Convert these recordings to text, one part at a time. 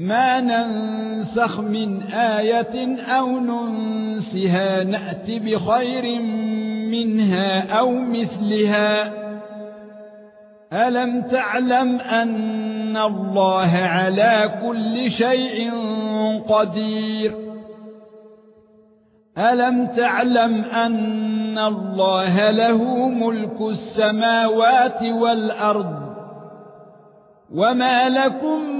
ما ننسخ من آية أو ننسها نأتي بخير منها أو مثلها. ألم تعلم أن الله على كل شيء قدير؟ ألم تعلم أن الله له ملك السماوات والأرض؟ وما لكم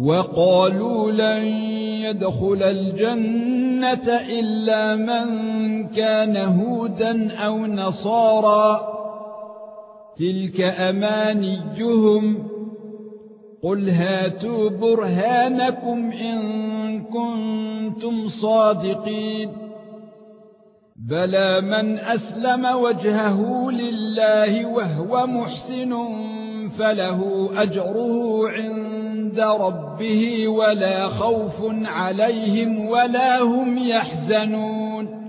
وقالوا لن يدخل الجنة إلا من كان هودا أو نصارى تلك أمانيهم. قل هاتوا برهانكم إن كنتم صادقين. بلى من أسلم وجهه لله وهو محسن فله أجره عند ربه ولا خوف عليهم ولا هم يحزنون.